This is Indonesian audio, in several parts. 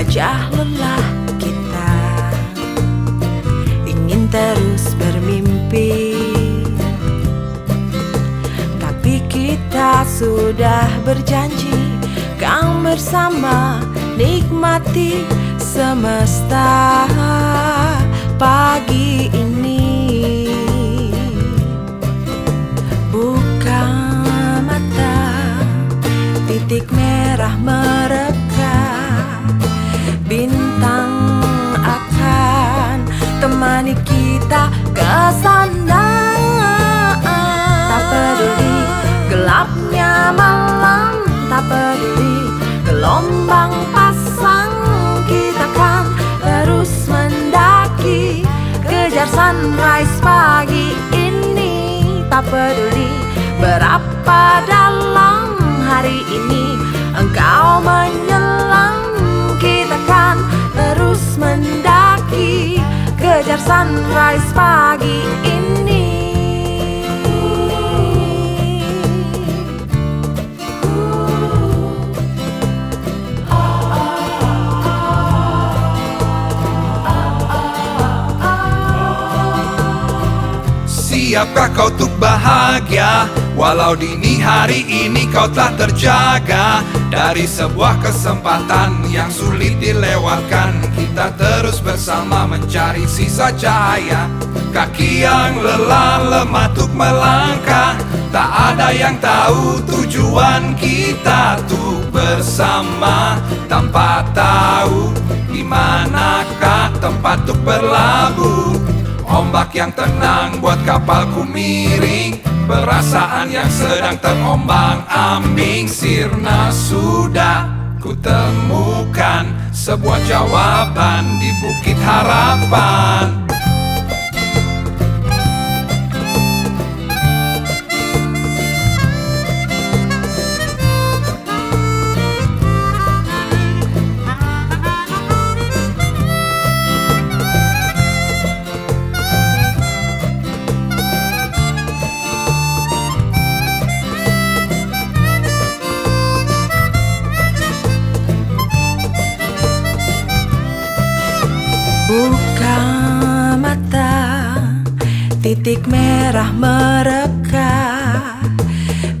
Wajah lelah kita. Ingin terus bermimpi. Tapi kita sudah berjanji Kang bersama nikmati semesta. Pagi peduli. Berapa dalam hari ini Engkau menyelam Kita kan terus mendaki. Kejar sunrise pagi Siapkah kau untuk bahagia? Walau dini hari ini kau telah terjaga. Dari sebuah kesempatan yang sulit dilewatkan Kita terus bersama mencari sisa cahaya. Kaki yang lelah lemah untuk melangkah. Tak ada yang tahu tujuan kita tuh bersama. Tanpa tahu di manakah tempat untuk berlabuh Ombak yang tenang buat kapalku miring. Perasaan yang sedang terombang ambing. Sirna sudah ku temukan Sebuah jawaban di bukit harapan Titik merah mereka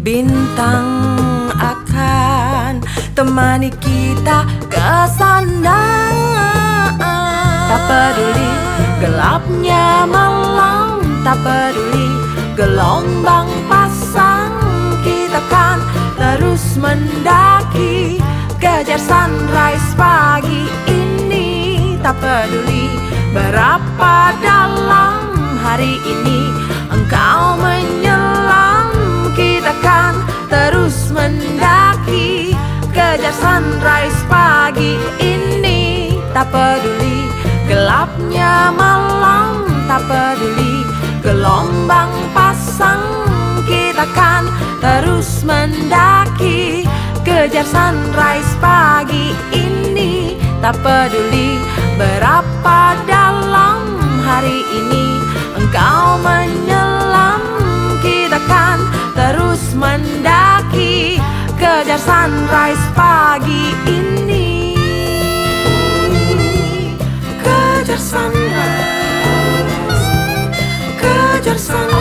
Bintang akan temani kita ke sana Tak peduli gelapnya malam Tak peduli gelombang pasang Kita kan terus mendaki Kejar sunrise pagi ini. Tak peduli berapa dalam hari ini peduli. Gelapnya malam tak peduli. Gelombang pasang kita kan terus mendaki. Kejar sunrise pagi ini tak peduli Berapa dalam hari ini. Engkau menyelam Kita kan terus mendaki. Kejar sunrise pagi ini. sunrise Kejar sana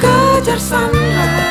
Kejar sana